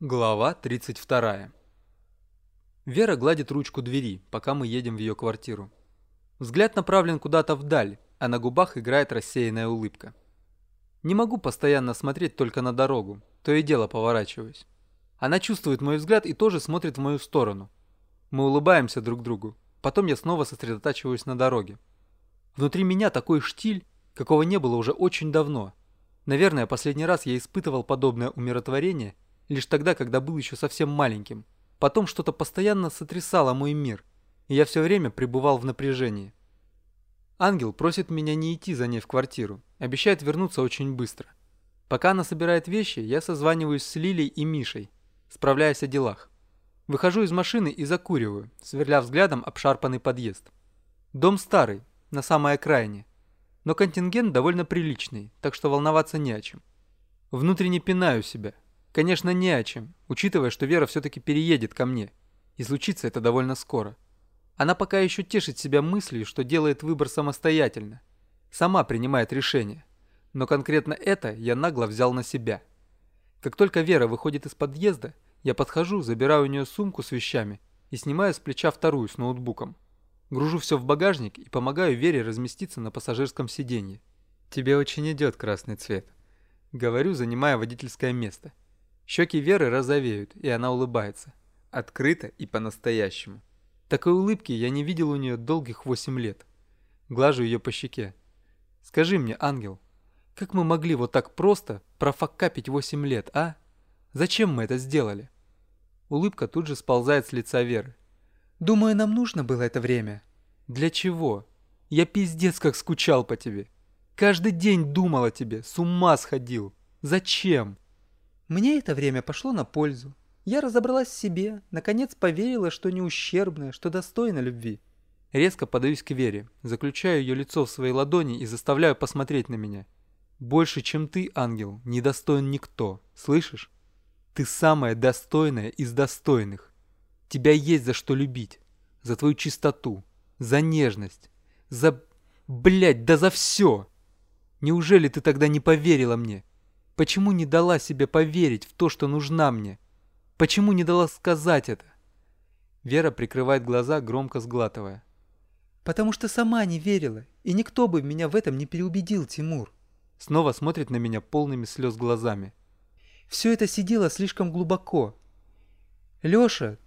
Глава 32. Вера гладит ручку двери, пока мы едем в ее квартиру. Взгляд направлен куда-то вдаль, а на губах играет рассеянная улыбка. Не могу постоянно смотреть только на дорогу, то и дело поворачиваюсь. Она чувствует мой взгляд и тоже смотрит в мою сторону. Мы улыбаемся друг другу, потом я снова сосредотачиваюсь на дороге. Внутри меня такой штиль, какого не было уже очень давно. Наверное, последний раз я испытывал подобное умиротворение – лишь тогда, когда был еще совсем маленьким. Потом что-то постоянно сотрясало мой мир, и я все время пребывал в напряжении. Ангел просит меня не идти за ней в квартиру, обещает вернуться очень быстро. Пока она собирает вещи, я созваниваюсь с Лилей и Мишей, справляясь о делах. Выхожу из машины и закуриваю, сверля взглядом обшарпанный подъезд. Дом старый, на самой окраине, но контингент довольно приличный, так что волноваться не о чем. Внутренне пинаю себя – Конечно, не о чем, учитывая, что Вера все-таки переедет ко мне. И случится это довольно скоро. Она пока еще тешит себя мыслью, что делает выбор самостоятельно. Сама принимает решение. Но конкретно это я нагло взял на себя. Как только Вера выходит из подъезда, я подхожу, забираю у нее сумку с вещами и снимаю с плеча вторую с ноутбуком. Гружу все в багажник и помогаю Вере разместиться на пассажирском сиденье. «Тебе очень идет красный цвет», — говорю, занимая водительское место. Щеки Веры розовеют, и она улыбается. Открыто и по-настоящему. Такой улыбки я не видел у нее долгих восемь лет. Глажу ее по щеке. Скажи мне, ангел, как мы могли вот так просто профакапить восемь лет, а? Зачем мы это сделали? Улыбка тут же сползает с лица Веры. Думаю, нам нужно было это время. Для чего? Я пиздец как скучал по тебе. Каждый день думал о тебе, с ума сходил. Зачем? Мне это время пошло на пользу. Я разобралась в себе, наконец поверила, что не ущербная, что достойна любви. Резко подаюсь к Вере, заключаю ее лицо в своей ладони и заставляю посмотреть на меня. Больше, чем ты, ангел, не достоин никто, слышишь? Ты самая достойная из достойных. Тебя есть за что любить. За твою чистоту, за нежность, за... Блядь, да за все! Неужели ты тогда не поверила мне? Почему не дала себе поверить в то, что нужна мне? Почему не дала сказать это? Вера прикрывает глаза, громко сглатывая. «Потому что сама не верила, и никто бы меня в этом не переубедил, Тимур». Снова смотрит на меня полными слез глазами. «Все это сидело слишком глубоко. Леша,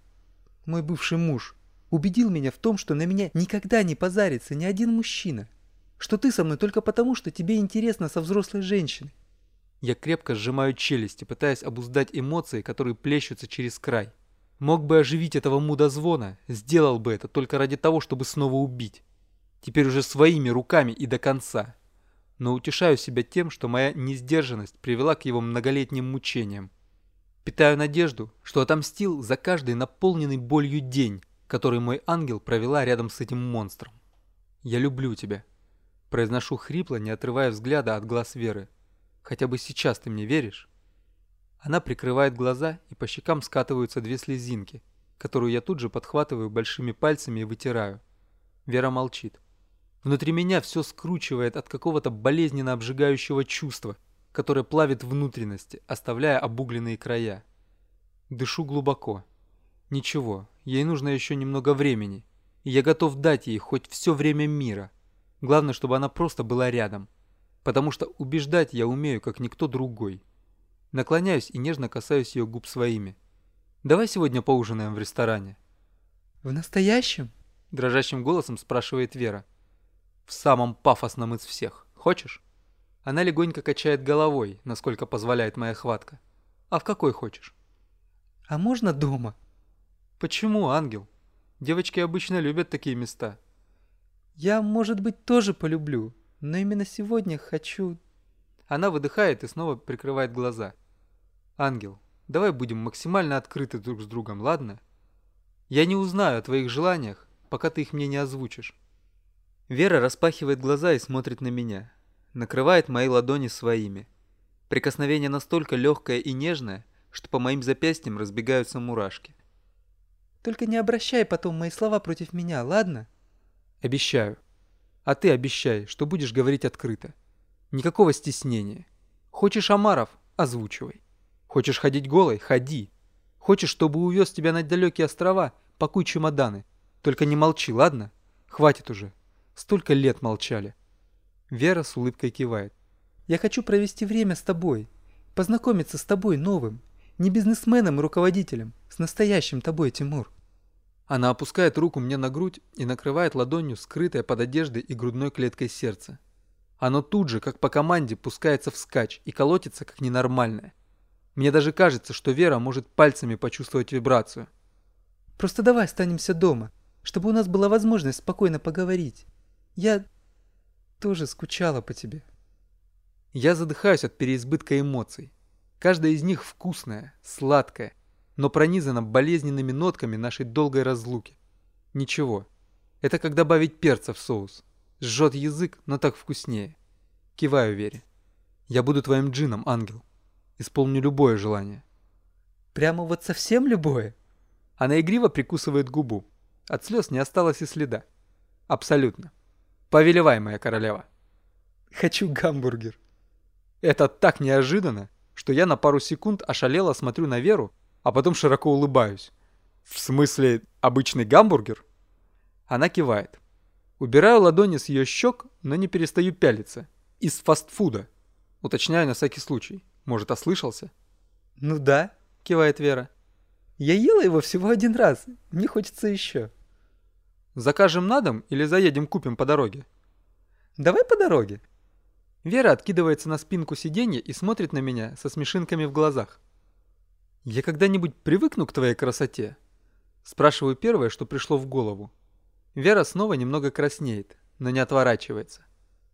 мой бывший муж, убедил меня в том, что на меня никогда не позарится ни один мужчина. Что ты со мной только потому, что тебе интересно со взрослой женщиной. Я крепко сжимаю челюсти, пытаясь обуздать эмоции, которые плещутся через край. Мог бы оживить этого мудозвона, сделал бы это только ради того, чтобы снова убить. Теперь уже своими руками и до конца. Но утешаю себя тем, что моя несдержанность привела к его многолетним мучениям. Питаю надежду, что отомстил за каждый наполненный болью день, который мой ангел провела рядом с этим монстром. «Я люблю тебя», – произношу хрипло, не отрывая взгляда от глаз Веры. Хотя бы сейчас ты мне веришь?» Она прикрывает глаза, и по щекам скатываются две слезинки, которую я тут же подхватываю большими пальцами и вытираю. Вера молчит. Внутри меня все скручивает от какого-то болезненно обжигающего чувства, которое плавит внутренности, оставляя обугленные края. Дышу глубоко. Ничего, ей нужно еще немного времени, и я готов дать ей хоть все время мира. Главное, чтобы она просто была рядом потому что убеждать я умею, как никто другой. Наклоняюсь и нежно касаюсь ее губ своими. Давай сегодня поужинаем в ресторане. В настоящем? Дрожащим голосом спрашивает Вера. В самом пафосном из всех. Хочешь? Она легонько качает головой, насколько позволяет моя хватка. А в какой хочешь? А можно дома? Почему, ангел? Девочки обычно любят такие места. Я, может быть, тоже полюблю, но именно сегодня хочу...» Она выдыхает и снова прикрывает глаза. «Ангел, давай будем максимально открыты друг с другом, ладно? Я не узнаю о твоих желаниях, пока ты их мне не озвучишь». Вера распахивает глаза и смотрит на меня. Накрывает мои ладони своими. Прикосновение настолько легкое и нежное, что по моим запястьям разбегаются мурашки. «Только не обращай потом мои слова против меня, ладно?» «Обещаю». А ты обещай, что будешь говорить открыто. Никакого стеснения. Хочешь омаров – озвучивай. Хочешь ходить голой – ходи. Хочешь, чтобы увез тебя на далекие острова? Пакуй чемоданы. Только не молчи, ладно? Хватит уже. Столько лет молчали. Вера с улыбкой кивает. Я хочу провести время с тобой. Познакомиться с тобой новым. Не бизнесменом и руководителем. С настоящим тобой, Тимур. Она опускает руку мне на грудь и накрывает ладонью скрытое под одеждой и грудной клеткой сердце. Оно тут же, как по команде, пускается вскачь и колотится, как ненормальное. Мне даже кажется, что Вера может пальцами почувствовать вибрацию. Просто давай останемся дома, чтобы у нас была возможность спокойно поговорить. Я тоже скучала по тебе. Я задыхаюсь от переизбытка эмоций. Каждая из них вкусная, сладкая, но пронизана болезненными нотками нашей долгой разлуки. Ничего. Это как добавить перца в соус. Жжет язык, но так вкуснее. Киваю Вере. Я буду твоим джином, ангел. Исполню любое желание. Прямо вот совсем любое? Она игриво прикусывает губу. От слез не осталось и следа. Абсолютно. Повелевай, моя королева. Хочу гамбургер. Это так неожиданно, что я на пару секунд ошалело смотрю на Веру, а потом широко улыбаюсь. В смысле, обычный гамбургер? Она кивает. Убираю ладони с ее щек, но не перестаю пялиться. Из фастфуда. Уточняю на всякий случай. Может, ослышался? «Ну да», — кивает Вера. «Я ела его всего один раз. Мне хочется еще». «Закажем на дом или заедем купим по дороге?» «Давай по дороге». Вера откидывается на спинку сиденья и смотрит на меня со смешинками в глазах. «Я когда-нибудь привыкну к твоей красоте?» Спрашиваю первое, что пришло в голову. Вера снова немного краснеет, но не отворачивается.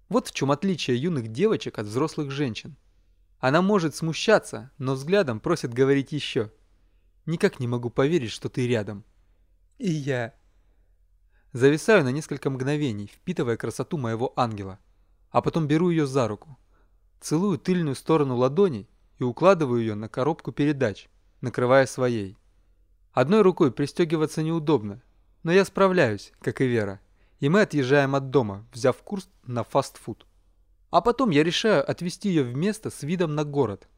Вот в чем отличие юных девочек от взрослых женщин. Она может смущаться, но взглядом просит говорить еще. Никак не могу поверить, что ты рядом. И я. Зависаю на несколько мгновений, впитывая красоту моего ангела. А потом беру ее за руку. Целую тыльную сторону ладоней и укладываю ее на коробку передач, накрывая своей. Одной рукой пристегиваться неудобно, но я справляюсь, как и Вера. И мы отъезжаем от дома, взяв курс на фастфуд. А потом я решаю отвезти ее в место с видом на город.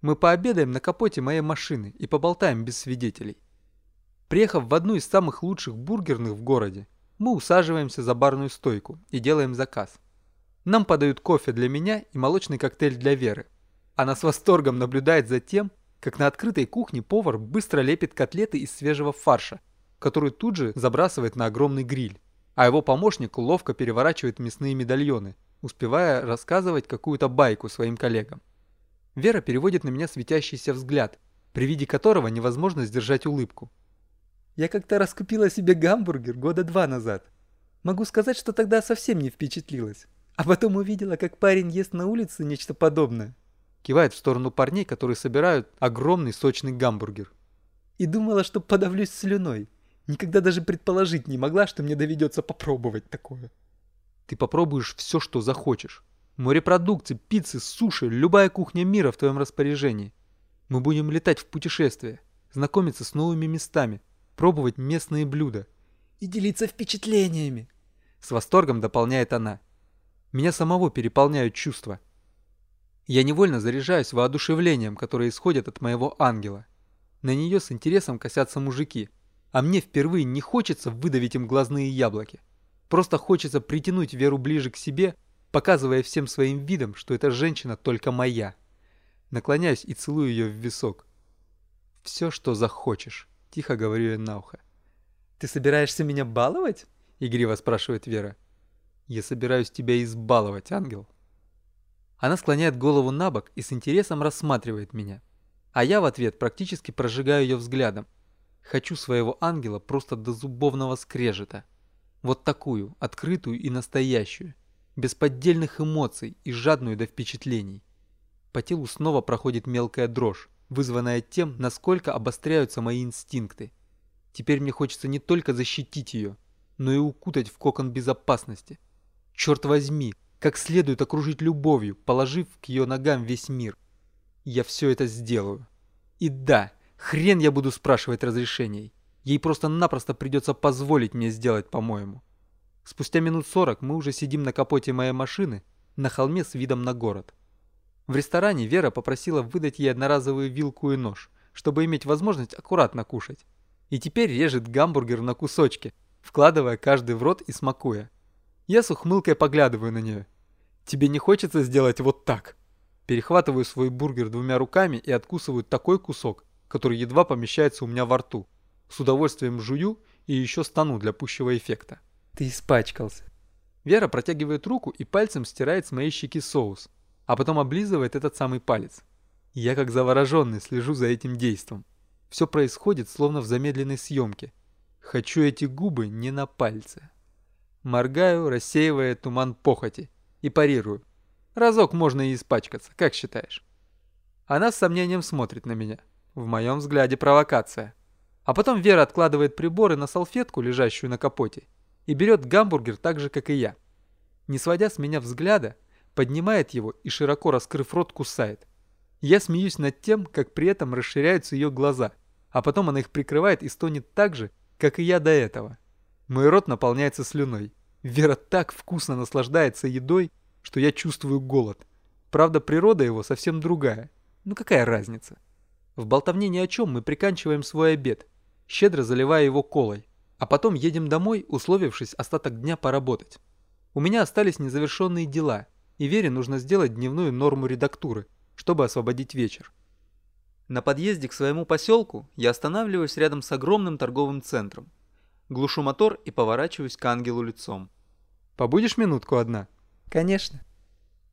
Мы пообедаем на капоте моей машины и поболтаем без свидетелей. Приехав в одну из самых лучших бургерных в городе, мы усаживаемся за барную стойку и делаем заказ. Нам подают кофе для меня и молочный коктейль для Веры. Она с восторгом наблюдает за тем, как на открытой кухне повар быстро лепит котлеты из свежего фарша, который тут же забрасывает на огромный гриль, а его помощник ловко переворачивает мясные медальоны, успевая рассказывать какую-то байку своим коллегам. Вера переводит на меня светящийся взгляд, при виде которого невозможно сдержать улыбку. Я как-то раскупила себе гамбургер года два назад. Могу сказать, что тогда совсем не впечатлилась. А потом увидела, как парень ест на улице нечто подобное. Кивает в сторону парней, которые собирают огромный сочный гамбургер. И думала, что подавлюсь слюной. Никогда даже предположить не могла, что мне доведется попробовать такое. Ты попробуешь все, что захочешь. Морепродукты, пиццы, суши, любая кухня мира в твоем распоряжении. Мы будем летать в путешествия, знакомиться с новыми местами, пробовать местные блюда. И делиться впечатлениями. С восторгом дополняет она. Меня самого переполняют чувства. Я невольно заряжаюсь воодушевлением, которое исходит от моего ангела. На нее с интересом косятся мужики, а мне впервые не хочется выдавить им глазные яблоки. Просто хочется притянуть Веру ближе к себе, показывая всем своим видом, что эта женщина только моя. Наклоняюсь и целую ее в висок. «Все, что захочешь», — тихо говорю я на ухо. «Ты собираешься меня баловать?» — игриво спрашивает Вера. «Я собираюсь тебя избаловать, ангел». Она склоняет голову на бок и с интересом рассматривает меня. А я в ответ практически прожигаю ее взглядом. Хочу своего ангела просто до зубовного скрежета. Вот такую, открытую и настоящую, без поддельных эмоций и жадную до впечатлений. По телу снова проходит мелкая дрожь, вызванная тем, насколько обостряются мои инстинкты. Теперь мне хочется не только защитить ее, но и укутать в кокон безопасности. Черт возьми, как следует окружить любовью, положив к ее ногам весь мир. Я все это сделаю. И да, хрен я буду спрашивать разрешений. Ей просто-напросто придется позволить мне сделать, по-моему. Спустя минут сорок мы уже сидим на капоте моей машины на холме с видом на город. В ресторане Вера попросила выдать ей одноразовую вилку и нож, чтобы иметь возможность аккуратно кушать. И теперь режет гамбургер на кусочки, вкладывая каждый в рот и смакуя. Я с ухмылкой поглядываю на нее. «Тебе не хочется сделать вот так?» Перехватываю свой бургер двумя руками и откусываю такой кусок, который едва помещается у меня во рту. С удовольствием жую и еще стану для пущего эффекта. Ты испачкался. Вера протягивает руку и пальцем стирает с моей щеки соус, а потом облизывает этот самый палец. Я как завороженный слежу за этим действом. Все происходит словно в замедленной съемке. Хочу эти губы не на пальце. Моргаю, рассеивая туман похоти, и парирую. Разок можно и испачкаться, как считаешь? Она с сомнением смотрит на меня. В моем взгляде провокация. А потом Вера откладывает приборы на салфетку, лежащую на капоте, и берет гамбургер так же, как и я. Не сводя с меня взгляда, поднимает его и, широко раскрыв рот, кусает. Я смеюсь над тем, как при этом расширяются ее глаза, а потом она их прикрывает и стонет так же, как и я до этого. Мой рот наполняется слюной. Вера так вкусно наслаждается едой, что я чувствую голод. Правда, природа его совсем другая. Ну какая разница? В болтовне ни о чем мы приканчиваем свой обед, щедро заливая его колой, а потом едем домой, условившись остаток дня поработать. У меня остались незавершенные дела, и Вере нужно сделать дневную норму редактуры, чтобы освободить вечер. На подъезде к своему поселку я останавливаюсь рядом с огромным торговым центром. Глушу мотор и поворачиваюсь к ангелу лицом. «Побудешь минутку одна?» Конечно.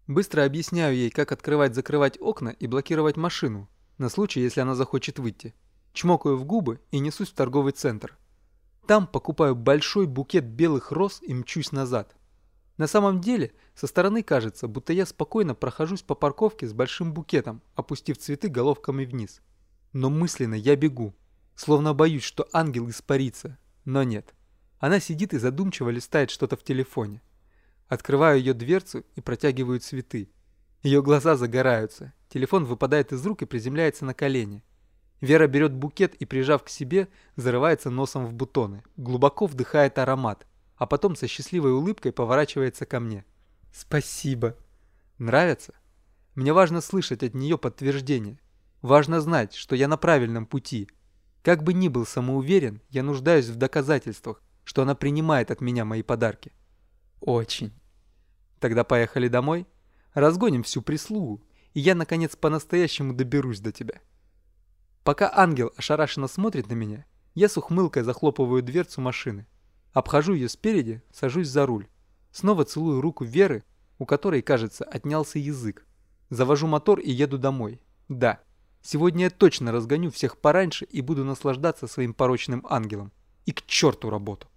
Быстро объясняю ей, как открывать-закрывать окна и блокировать машину, на случай, если она захочет выйти. Чмокаю в губы и несусь в торговый центр. Там покупаю большой букет белых роз и мчусь назад. На самом деле, со стороны кажется, будто я спокойно прохожусь по парковке с большим букетом, опустив цветы головками вниз. Но мысленно я бегу, словно боюсь, что ангел испарится. Но нет. Она сидит и задумчиво листает что-то в телефоне. Открываю ее дверцу и протягиваю цветы. Ее глаза загораются. Телефон выпадает из рук и приземляется на колени. Вера берет букет и, прижав к себе, зарывается носом в бутоны. Глубоко вдыхает аромат, а потом со счастливой улыбкой поворачивается ко мне. Спасибо. Нравится? Мне важно слышать от нее подтверждение. Важно знать, что я на правильном пути. Как бы ни был самоуверен, я нуждаюсь в доказательствах, что она принимает от меня мои подарки. Очень. Тогда поехали домой, разгоним всю прислугу, и я, наконец, по-настоящему доберусь до тебя. Пока ангел ошарашенно смотрит на меня, я с ухмылкой захлопываю дверцу машины. Обхожу ее спереди, сажусь за руль. Снова целую руку Веры, у которой, кажется, отнялся язык. Завожу мотор и еду домой. Да, сегодня я точно разгоню всех пораньше и буду наслаждаться своим порочным ангелом. И к черту работу.